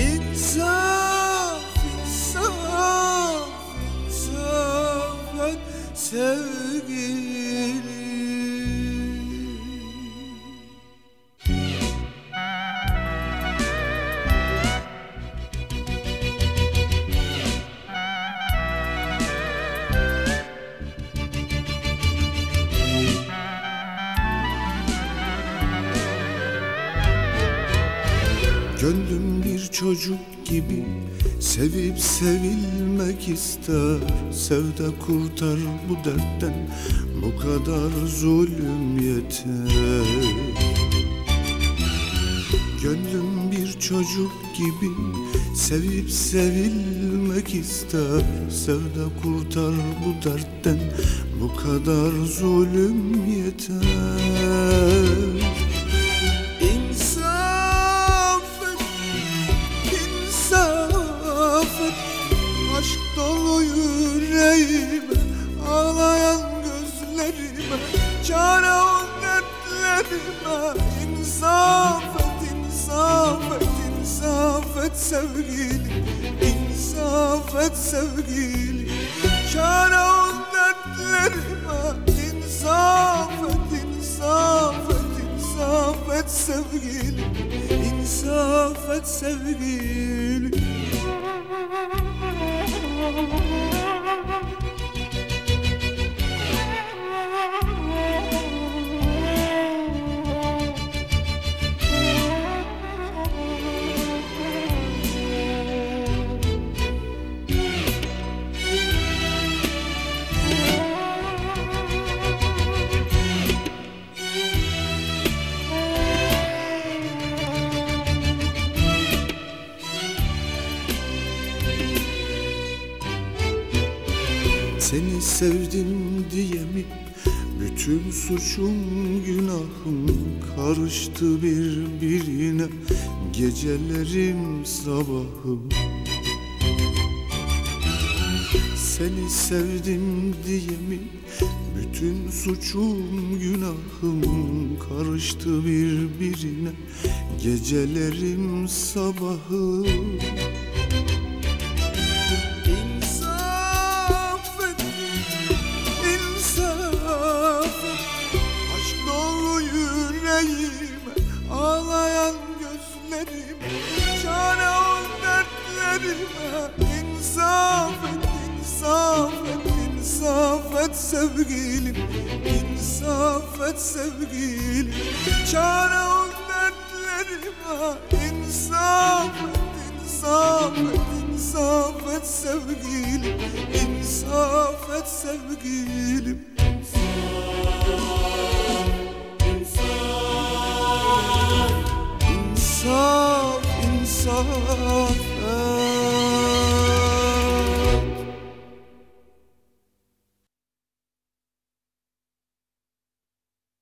İnsaf, insaf, insaf et sevgilim Gönlüm bir çocuk gibi Sevip sevilmek ister. Sevde kurtar bu dertten Bu kadar zulüm yeter. Gönlüm bir çocuk gibi Sevip sevilmek ister. Sevde kurtar bu dertten Bu kadar zulüm yeter Aşk dolu yüreğime Ağlayan gözlerime Çare ol dertlerime. İnsaf et, insaf et, insaf et sevgilim İnsaf et sevgilim. Çare ol dertlerime İnsaf et, insaf et, insaf et sevgilim İnsaf et sevgilim know Seni sevdim diye mi? Bütün suçum günahım karıştı birbirine. Gecelerim sabahım Seni sevdim diye mi? Bütün suçum günahım karıştı birbirine. Gecelerim sabahım dertlerime İnsaf et, insaf et, insaf et sevgilim. İnsaf et sevgilim. Çare ol dertlerime İnsaf et, insaf et, insaf et sevgilim. İnsaf et sevgilim. İnsaf, insaf et